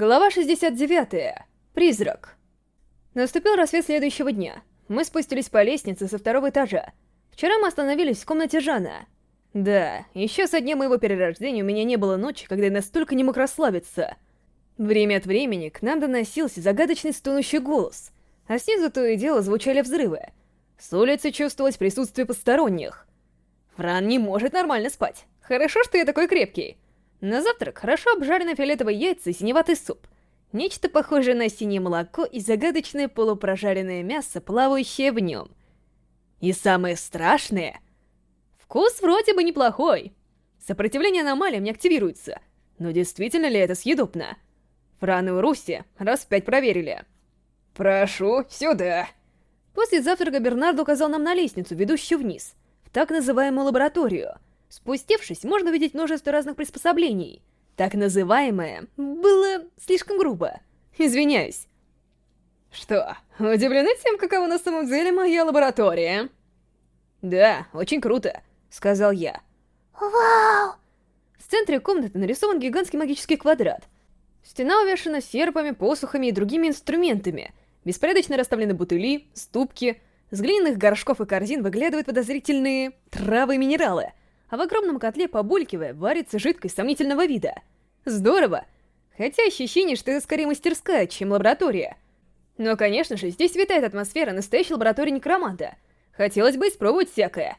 Глава 69. Призрак. Наступил рассвет следующего дня. Мы спустились по лестнице со второго этажа. Вчера мы остановились в комнате Жана. Да, еще со дня моего перерождения у меня не было ночи, когда я настолько не мог расслабиться. Время от времени к нам доносился загадочный стонущий голос, а снизу то и дело звучали взрывы. С улицы чувствовалось присутствие посторонних. Фран не может нормально спать. Хорошо, что я такой крепкий. На завтрак хорошо обжаренные фиолетовые яйца и синеватый суп. Нечто похожее на синее молоко и загадочное полупрожаренное мясо, плавающее в нем. И самое страшное... Вкус вроде бы неплохой. Сопротивление аномалиям не активируется. Но действительно ли это съедобно? Фран и Руси раз в пять проверили. «Прошу, сюда!» После завтрака Бернард указал нам на лестницу, ведущую вниз, в так называемую лабораторию — Спустившись, можно увидеть множество разных приспособлений. Так называемое было слишком грубо. Извиняюсь. Что, удивлены тем, какова на самом деле моя лаборатория? Да, очень круто, сказал я. Вау! В центре комнаты нарисован гигантский магический квадрат. Стена увешана серпами, посохами и другими инструментами. Беспорядочно расставлены бутыли, ступки. С глиняных горшков и корзин выглядывают подозрительные травы и минералы — а в огромном котле, побулькивая, варится жидкость сомнительного вида. Здорово! Хотя ощущение, что это скорее мастерская, чем лаборатория. Но, конечно же, здесь витает атмосфера настоящей лаборатории некроманта. Хотелось бы испробовать всякое.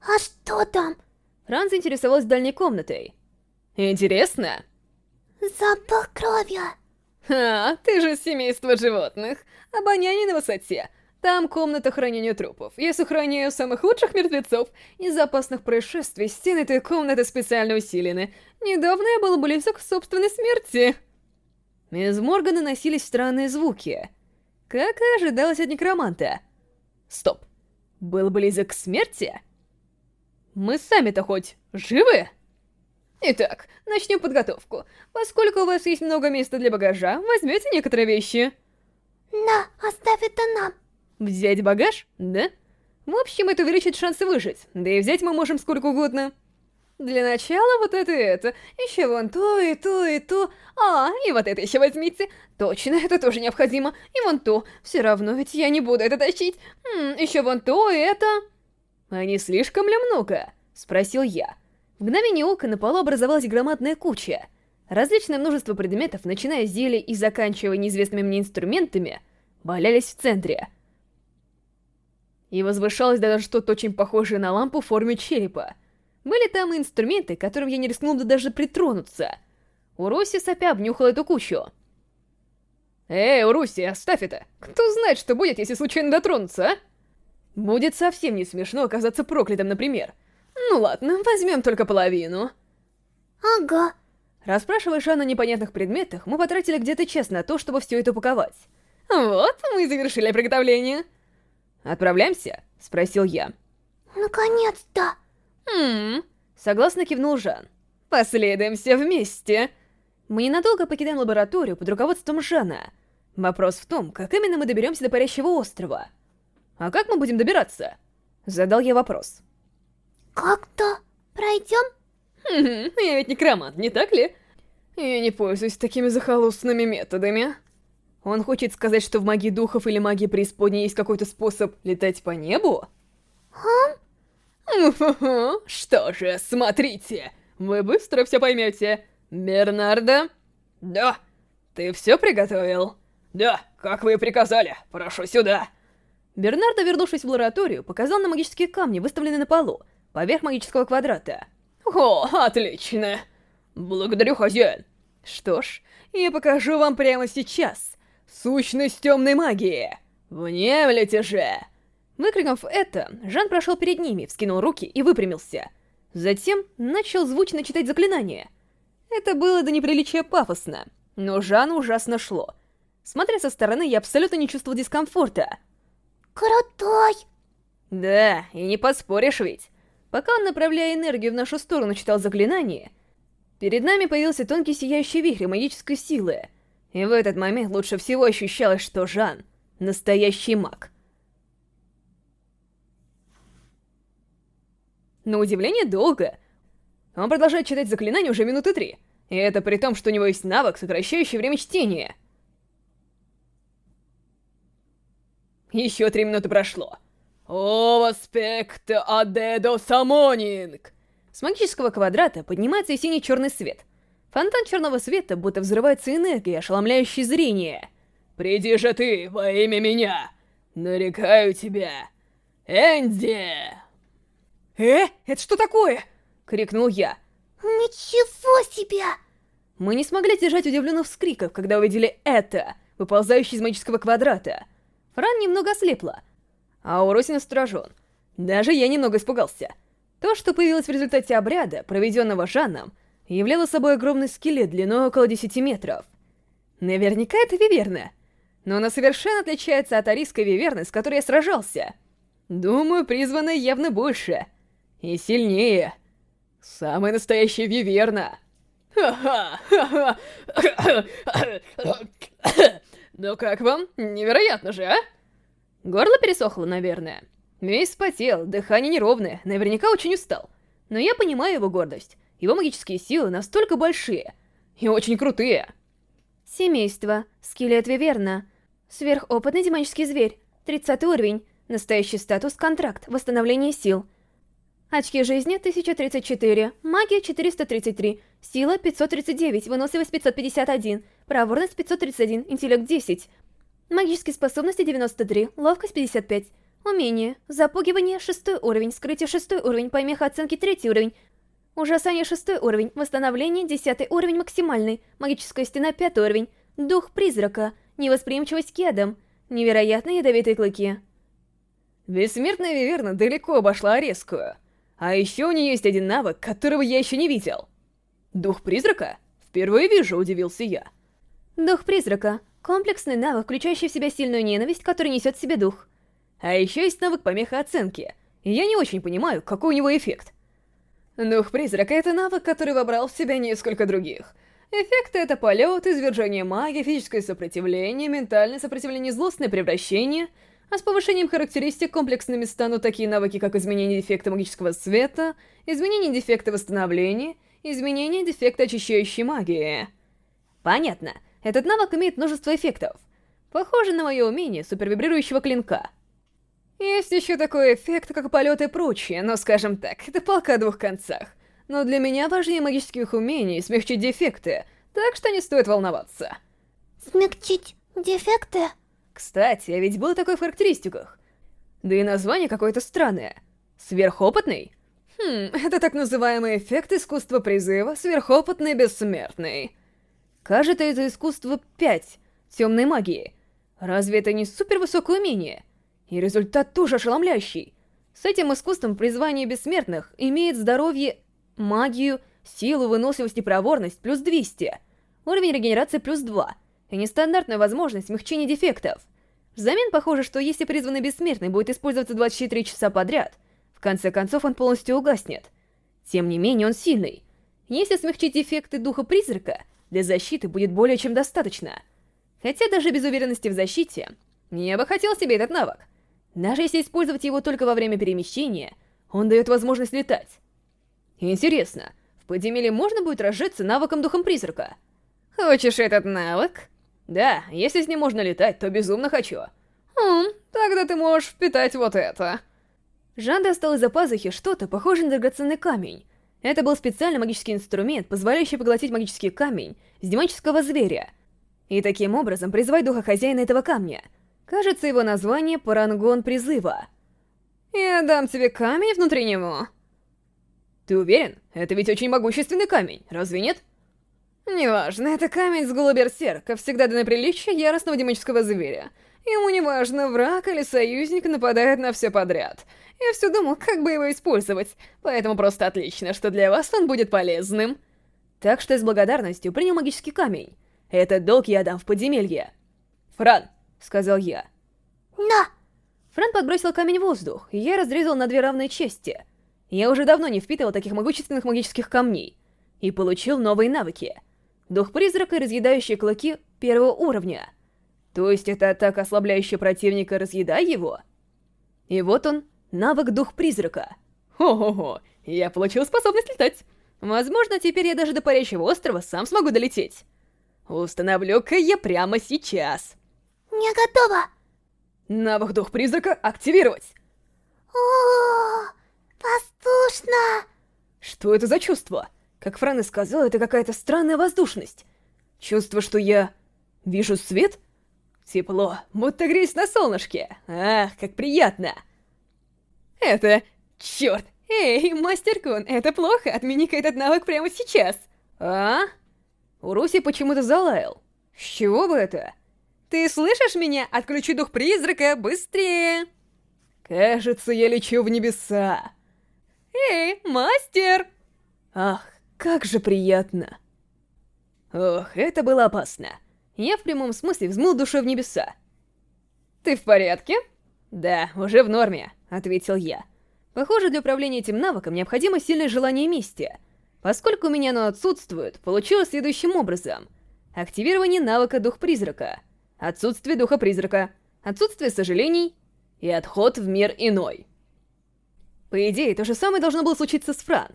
А что там? Франц интересовалась дальней комнатой. Интересно? Запах крови. А, ты же семейство животных. Обоняние на высоте. Там комната хранения трупов. Я сохраняю самых лучших мертвецов. Из-за опасных происшествий стены этой комнаты специально усилены. Недавно я был близок к собственной смерти. Из морга наносились странные звуки. Как и ожидалось от некроманта. Стоп. Был близок к смерти? Мы сами-то хоть живы? Итак, начнем подготовку. Поскольку у вас есть много места для багажа, возьмете некоторые вещи. Да, оставь это нам. Взять багаж? Да? В общем, это увеличит шансы выжить, да и взять мы можем сколько угодно. Для начала вот это и это, еще вон то и то и то. А, и вот это еще возьмите. Точно, это тоже необходимо. И вон то. Все равно ведь я не буду это тащить. М еще вон то и это. А не слишком ли много? Спросил я. В мгновение ока на полу образовалась громадная куча. Различное множество предметов, начиная с зелий и заканчивая неизвестными мне инструментами, валялись в центре и возвышалось даже что-то очень похожее на лампу в форме черепа. Были там и инструменты, которым я не рискнул бы даже притронуться. Уруси сопя обнюхал эту кучу. «Эй, Уруси, оставь это! Кто знает, что будет, если случайно дотронуться, а?» Будет совсем не смешно оказаться проклятым, например. Ну ладно, возьмем только половину. Ага. Расспрашивая Шан о непонятных предметах, мы потратили где-то час на то, чтобы все это упаковать. Вот, мы завершили приготовление. «Отправляемся?» — спросил я. «Наконец-то!» «Хм...» — согласно кивнул Жан. «Последуемся вместе!» Мы ненадолго покидаем лабораторию под руководством Жана. Вопрос в том, как именно мы доберемся до Парящего острова. «А как мы будем добираться?» Задал я вопрос. «Как-то пройдем?» «Хм, я ведь некромант, не так ли?» «Я не пользуюсь такими захолустными методами». Он хочет сказать, что в магии духов или магии преисподней есть какой-то способ летать по небу? Хм? Что же, смотрите, вы быстро все поймете. Бернардо? Да. Ты все приготовил? Да, как вы и приказали. Прошу сюда. Бернардо, вернувшись в лабораторию, показал на магические камни, выставленные на полу, поверх магического квадрата. О, отлично. Благодарю, хозяин. Что ж, я покажу вам прямо сейчас. Сущность темной магии! Внемлите же!» Выкрикнув это, Жан прошел перед ними, вскинул руки и выпрямился. Затем начал звучно читать заклинание. Это было до неприличия пафосно, но Жану ужасно шло. Смотря со стороны, я абсолютно не чувствовал дискомфорта. «Крутой!» Да, и не поспоришь ведь. Пока он, направляя энергию в нашу сторону, читал заклинание, перед нами появился тонкий сияющий вихрь магической силы — и в этот момент лучше всего ощущалось, что Жан — настоящий маг. На удивление долго. Он продолжает читать заклинание уже минуты три. И это при том, что у него есть навык, сокращающий время чтения. Еще три минуты прошло. О, аспект Адедо Самонинг! С магического квадрата поднимается и синий-черный свет. Фонтан черного света будто взрывается энергией, ошеломляющей зрение. «Приди же ты во имя меня! Нарекаю тебя! Энди!» «Э? Это что такое?» — крикнул я. Ничего себе! Мы не смогли держать удивленных вскриков, когда увидели это, выползающее из магического квадрата. Фран немного ослепла, а Уросин насторожен. Даже я немного испугался. То, что появилось в результате обряда, проведенного Жанном, являло собой огромный скелет длиной около 10 метров. Наверняка это Виверна. Но она совершенно отличается от арийской Виверны, с которой я сражался. Думаю, призванная явно больше. И сильнее. Самая настоящая Виверна. Ну как вам? Невероятно же, а? Горло пересохло, наверное. Весь спотел, дыхание неровное, наверняка очень устал. Но я понимаю его гордость. Его магические силы настолько большие и очень крутые. Семейство. Скелет Виверна. Сверхопытный демонический зверь. 30 уровень. Настоящий статус контракт. Восстановление сил. Очки жизни 1034, магия 433, сила 539, выносливость 551, проворность 531, интеллект 10. Магические способности 93, ловкость 55. Умение. Запугивание 6 уровень, скрытие 6 уровень, помеха оценки 3 уровень. Ужасание 6 уровень, восстановление 10 уровень максимальный, магическая стена 5 уровень, дух призрака, невосприимчивость к ядам, невероятно ядовитые клыки. Бессмертная Виверна далеко обошла Орескую. А еще у нее есть один навык, которого я еще не видел. Дух призрака? Впервые вижу, удивился я. Дух призрака. Комплексный навык, включающий в себя сильную ненависть, который несет в себе дух. А еще есть навык помеха оценки. Я не очень понимаю, какой у него эффект. Дух призрака — это навык, который вобрал в себя несколько других. Эффекты — это полет, извержение магии, физическое сопротивление, ментальное сопротивление, злостное превращение — а с повышением характеристик комплексными станут такие навыки, как изменение дефекта магического света, изменение дефекта восстановления, изменение дефекта очищающей магии. Понятно. Этот навык имеет множество эффектов. Похоже на мое умение супервибрирующего клинка. Есть еще такой эффект, как полет и прочее, но, скажем так, это полка о двух концах. Но для меня важнее магических умений смягчить дефекты, так что не стоит волноваться. Смягчить дефекты? Кстати, а ведь было такое в характеристиках. Да и название какое-то странное. Сверхопытный? Хм, это так называемый эффект искусства призыва «Сверхопытный бессмертный». Кажется, это искусство 5, темной магии. Разве это не супервысокое умение? И результат тоже ошеломляющий. С этим искусством призвание бессмертных имеет здоровье, магию, силу, выносливость и проворность плюс 200, уровень регенерации плюс 2, и нестандартную возможность смягчения дефектов. Взамен похоже, что если призванный бессмертный будет использоваться 24 часа подряд, в конце концов он полностью угаснет. Тем не менее, он сильный. Если смягчить эффекты духа призрака, для защиты будет более чем достаточно. Хотя даже без уверенности в защите, я бы хотел себе этот навык. Даже если использовать его только во время перемещения, он дает возможность летать. Интересно, в подземелье можно будет разжиться навыком духом призрака? Хочешь этот навык? Да, если с ним можно летать, то безумно хочу. Хм, тогда ты можешь впитать вот это. Жан достал из-за пазухи что-то похожее на драгоценный камень. Это был специальный магический инструмент, позволяющий поглотить магический камень с демонического зверя. И таким образом призвать духа хозяина этого камня. Кажется, его название Парангон Призыва. Я дам тебе камень внутри него. Ты уверен? Это ведь очень могущественный камень, разве нет? Неважно, это камень с голуберсерка, всегда до приличия яростного демонического зверя. Ему не важно, враг или союзник нападает на все подряд. Я все думал, как бы его использовать, поэтому просто отлично, что для вас он будет полезным. Так что с благодарностью принял магический камень. Этот долг я дам в подземелье. «Фран», — сказал я. «Да». Фран подбросил камень в воздух, и я разрезал на две равные части. Я уже давно не впитывал таких могущественных магических камней. И получил новые навыки — Дух призрака, разъедающий клыки первого уровня. То есть это атака, ослабляющая противника, разъедая его? И вот он, навык Дух призрака. Хо-хо-хо, я получил способность летать. Возможно, теперь я даже до парящего острова сам смогу долететь. Установлю-ка я прямо сейчас. Не готова. Навык дух призрака активировать. О, воздушно. Что это за чувство? Как Фран и сказал, это какая-то странная воздушность. Чувство, что я вижу свет? Тепло, будто греюсь на солнышке. Ах, как приятно. Это... Черт! Эй, мастер Кун, это плохо, отмени-ка этот навык прямо сейчас. А? Уруси почему-то залаял. С чего бы это? Ты слышишь меня? Отключи дух призрака, быстрее! Кажется, я лечу в небеса. Эй, мастер! Ах, как же приятно. Ох, это было опасно. Я в прямом смысле взмыл душой в небеса. «Ты в порядке?» «Да, уже в норме», — ответил я. Похоже, для управления этим навыком необходимо сильное желание мести. Поскольку у меня оно отсутствует, получилось следующим образом. Активирование навыка Дух Призрака. Отсутствие Духа Призрака. Отсутствие сожалений. И отход в мир иной. По идее, то же самое должно было случиться с Фран.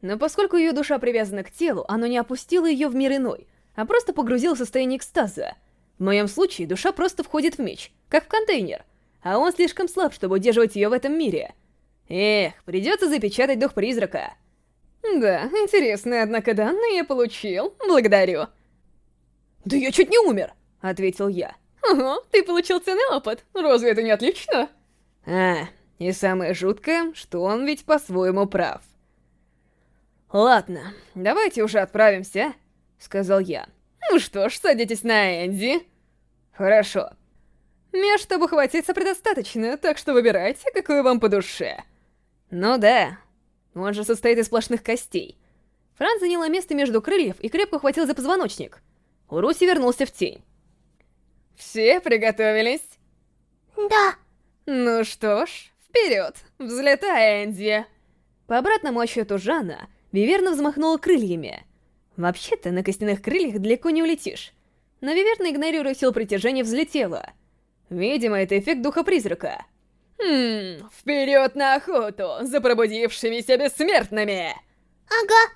Но поскольку ее душа привязана к телу, оно не опустило ее в мир иной, а просто погрузило в состояние экстаза. В моем случае душа просто входит в меч, как в контейнер, а он слишком слаб, чтобы удерживать ее в этом мире — Эх, придется запечатать дух призрака. Да, интересные, однако, данные я получил. Благодарю. Да я чуть не умер, ответил я. Ого, ты получил ценный опыт. Разве это не отлично? А, и самое жуткое, что он ведь по-своему прав. Ладно, давайте уже отправимся, сказал я. Ну что ж, садитесь на Энди. Хорошо. Мест, чтобы хватиться, предостаточно, так что выбирайте, какую вам по душе. Ну да, он же состоит из сплошных костей. Франц заняла место между крыльев и крепко хватил за позвоночник. Уруси вернулся в тень. Все приготовились? Да. Ну что ж, вперед, взлетай, Энди. По обратному отсчету Жанна Виверна взмахнула крыльями. Вообще-то на костяных крыльях далеко не улетишь. Но Виверна, игнорируя сил притяжения, взлетела. Видимо, это эффект духа призрака. Хм, вперед на охоту за пробудившимися бессмертными! Ага.